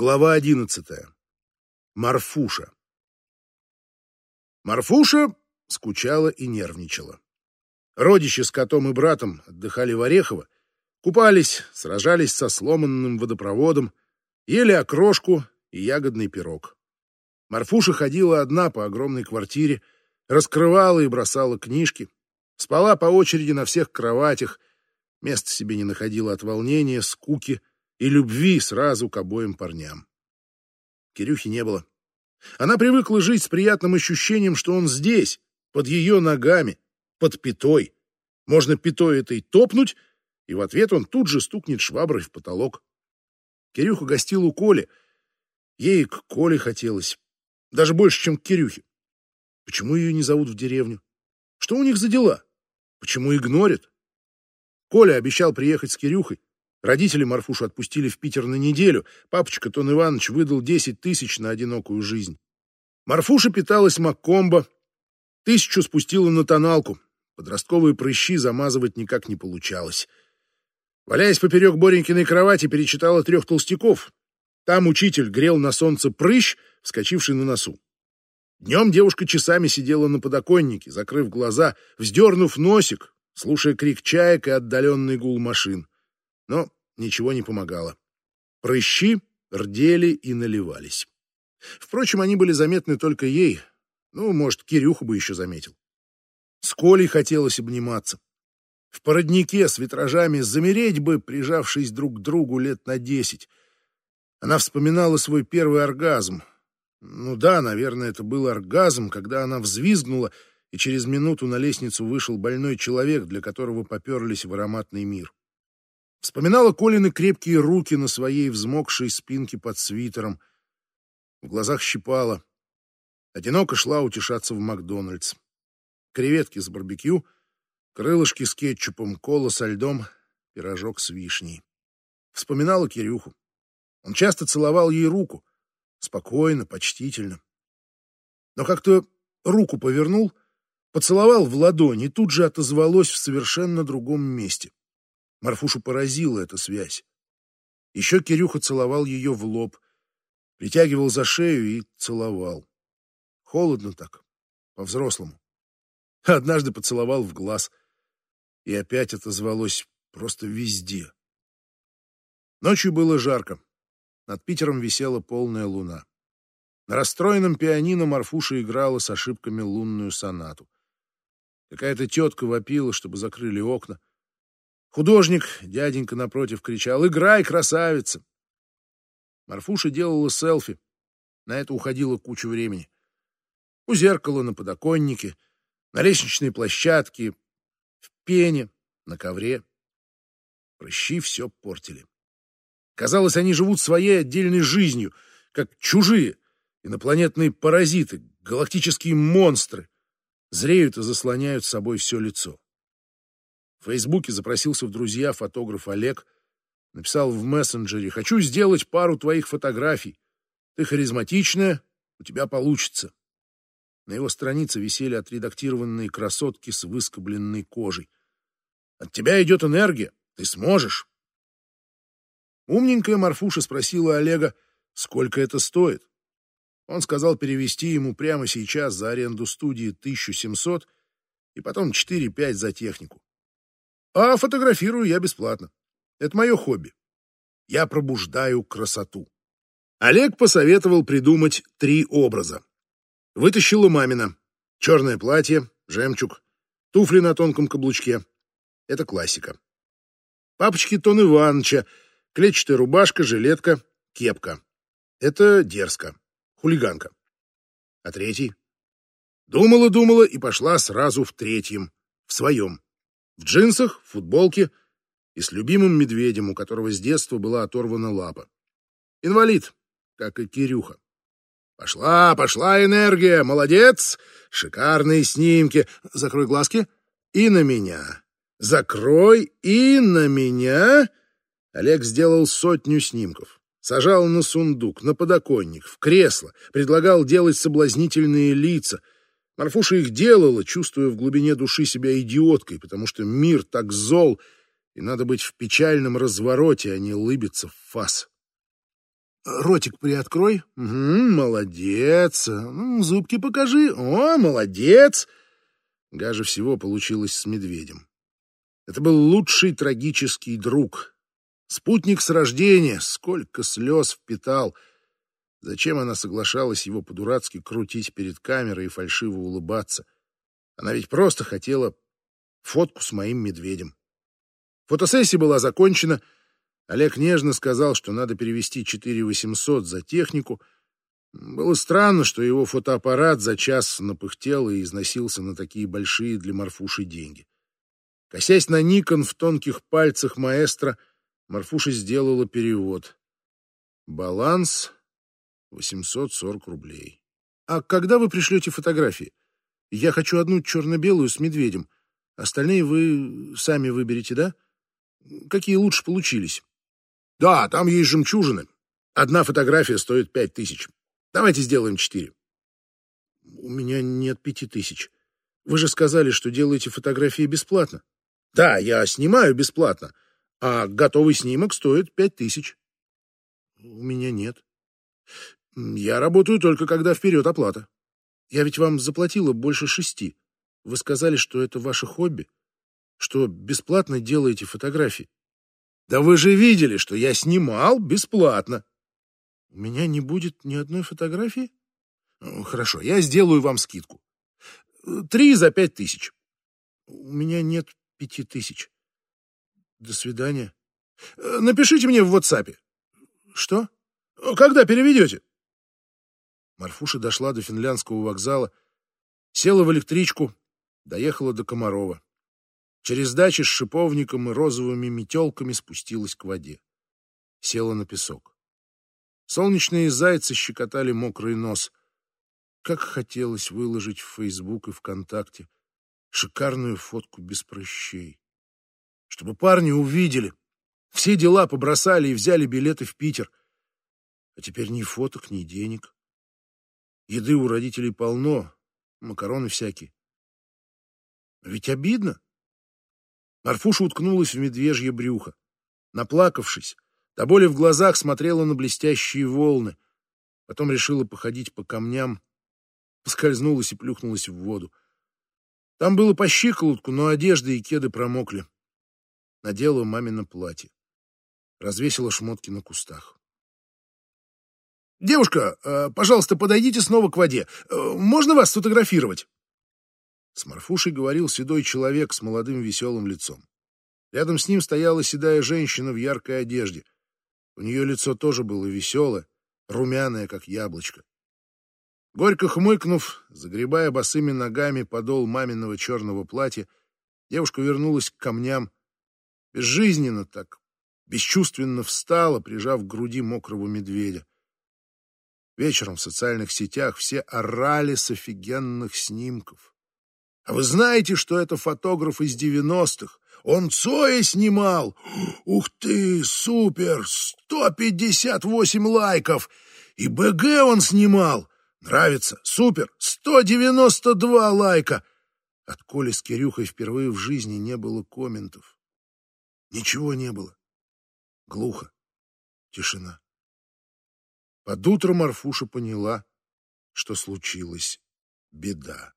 Глава одиннадцатая. Марфуша. Марфуша скучала и нервничала. Родичи с котом и братом отдыхали в Орехово, купались, сражались со сломанным водопроводом, ели окрошку и ягодный пирог. Марфуша ходила одна по огромной квартире, раскрывала и бросала книжки, спала по очереди на всех кроватях, места себе не находила от волнения, скуки и любви сразу к обоим парням. Кирюхи не было. Она привыкла жить с приятным ощущением, что он здесь, под ее ногами, под пятой. Можно пятой этой топнуть, и в ответ он тут же стукнет шваброй в потолок. Кирюха гостил у Коли. Ей к Коле хотелось. Даже больше, чем к Кирюхе. Почему ее не зовут в деревню? Что у них за дела? Почему игнорят? Коля обещал приехать с Кирюхой. Родители Марфушу отпустили в Питер на неделю. Папочка Тон Иванович выдал 10 тысяч на одинокую жизнь. Марфуша питалась Маккомбо. Тысячу спустила на тоналку. Подростковые прыщи замазывать никак не получалось. Валяясь поперек Боренькиной кровати, перечитала трех толстяков. Там учитель грел на солнце прыщ, вскочивший на носу. Днем девушка часами сидела на подоконнике, закрыв глаза, вздернув носик, слушая крик чаек и отдаленный гул машин. Но ничего не помогало. Прыщи рдели и наливались. Впрочем, они были заметны только ей. Ну, может, Кирюха бы еще заметил. С Колей хотелось обниматься. В породнике с витражами замереть бы, прижавшись друг к другу лет на десять. Она вспоминала свой первый оргазм. Ну да, наверное, это был оргазм, когда она взвизгнула, и через минуту на лестницу вышел больной человек, для которого поперлись в ароматный мир. Вспоминала Колины крепкие руки на своей взмокшей спинке под свитером. В глазах щипала. Одиноко шла утешаться в Макдональдс. Креветки с барбекю, крылышки с кетчупом, кола со льдом, пирожок с вишней. Вспоминала Кирюху. Он часто целовал ей руку. Спокойно, почтительно. Но как-то руку повернул, поцеловал в ладонь и тут же отозвалось в совершенно другом месте. Марфушу поразила эта связь. Еще Кирюха целовал ее в лоб, притягивал за шею и целовал. Холодно так, по-взрослому. Однажды поцеловал в глаз, и опять отозвалось просто везде. Ночью было жарко. Над Питером висела полная луна. На расстроенном пианино Марфуша играла с ошибками лунную сонату. Какая-то тетка вопила, чтобы закрыли окна. Художник, дяденька напротив, кричал «Играй, красавица!». Марфуша делала селфи. На это уходило кучу времени. У зеркала, на подоконнике, на лестничной площадке, в пене, на ковре. Прыщи все портили. Казалось, они живут своей отдельной жизнью, как чужие, инопланетные паразиты, галактические монстры, зреют и заслоняют собой все лицо. В Фейсбуке запросился в друзья фотограф Олег, написал в мессенджере «Хочу сделать пару твоих фотографий. Ты харизматичная, у тебя получится». На его странице висели отредактированные красотки с выскобленной кожей. «От тебя идет энергия, ты сможешь». Умненькая Марфуша спросила Олега, сколько это стоит. Он сказал перевести ему прямо сейчас за аренду студии 1700 и потом 4-5 за технику. А фотографирую я бесплатно. Это мое хобби. Я пробуждаю красоту. Олег посоветовал придумать три образа. Вытащила мамина. Черное платье, жемчуг, туфли на тонком каблучке. Это классика. Папочки Тон Ивановича — Клетчатая рубашка, жилетка, кепка. Это дерзко. Хулиганка. А третий? Думала-думала и пошла сразу в третьем. В своем. В джинсах, в футболке и с любимым медведем, у которого с детства была оторвана лапа. Инвалид, как и Кирюха. Пошла, пошла энергия, молодец, шикарные снимки. Закрой глазки и на меня. Закрой и на меня. Олег сделал сотню снимков. Сажал на сундук, на подоконник, в кресло, предлагал делать соблазнительные лица. Марфуша их делала, чувствуя в глубине души себя идиоткой, потому что мир так зол, и надо быть в печальном развороте, а не лыбиться в фас. Ротик приоткрой. Угу, молодец. Ну, зубки покажи. О, молодец. Гаже всего получилось с медведем. Это был лучший трагический друг. Спутник с рождения. Сколько слез впитал. Зачем она соглашалась его по-дурацки крутить перед камерой и фальшиво улыбаться? Она ведь просто хотела фотку с моим медведем. Фотосессия была закончена. Олег нежно сказал, что надо перевести 4800 за технику. Было странно, что его фотоаппарат за час напыхтел и износился на такие большие для Марфуши деньги. Косясь на Никон в тонких пальцах маэстро, Марфуша сделала перевод. Баланс 840 рублей. А когда вы пришлете фотографии? Я хочу одну черно-белую с медведем. Остальные вы сами выберете, да? Какие лучше получились? Да, там есть жемчужины. Одна фотография стоит пять тысяч. Давайте сделаем четыре. У меня нет пяти тысяч. Вы же сказали, что делаете фотографии бесплатно. Да, я снимаю бесплатно, а готовый снимок стоит пять тысяч. У меня нет. Я работаю только когда вперед оплата. Я ведь вам заплатила больше шести. Вы сказали, что это ваше хобби, что бесплатно делаете фотографии. Да вы же видели, что я снимал бесплатно. У меня не будет ни одной фотографии? Хорошо, я сделаю вам скидку. Три за пять тысяч. У меня нет пяти тысяч. До свидания. Напишите мне в WhatsApp. Что? Когда переведете? Марфуша дошла до финляндского вокзала, села в электричку, доехала до Комарова. Через дачи с шиповником и розовыми метелками спустилась к воде. Села на песок. Солнечные зайцы щекотали мокрый нос. Как хотелось выложить в Фейсбук и ВКонтакте шикарную фотку без прыщей. Чтобы парни увидели. Все дела побросали и взяли билеты в Питер. А теперь ни фоток, ни денег. Еды у родителей полно, макароны всякие. Ведь обидно. Марфуша уткнулась в медвежье брюхо. Наплакавшись, до боли в глазах смотрела на блестящие волны. Потом решила походить по камням, поскользнулась и плюхнулась в воду. Там было по щиколотку, но одежда и кеды промокли. Надела мамино платье. Развесила шмотки на кустах. «Девушка, э, пожалуйста, подойдите снова к воде. Э, можно вас сфотографировать?» С Марфушей говорил седой человек с молодым веселым лицом. Рядом с ним стояла седая женщина в яркой одежде. У нее лицо тоже было веселое, румяное, как яблочко. Горько хмыкнув, загребая босыми ногами подол маминого черного платья, девушка вернулась к камням. Безжизненно так, бесчувственно встала, прижав к груди мокрого медведя. Вечером в социальных сетях все орали с офигенных снимков. А вы знаете, что это фотограф из девяностых? Он Цоя снимал! Ух ты, супер! 158 лайков! И БГ он снимал! Нравится, супер! 192 лайка! От Коли с Кирюхой впервые в жизни не было комментов. Ничего не было. Глухо. Тишина. Под утро Марфуша поняла, что случилась беда.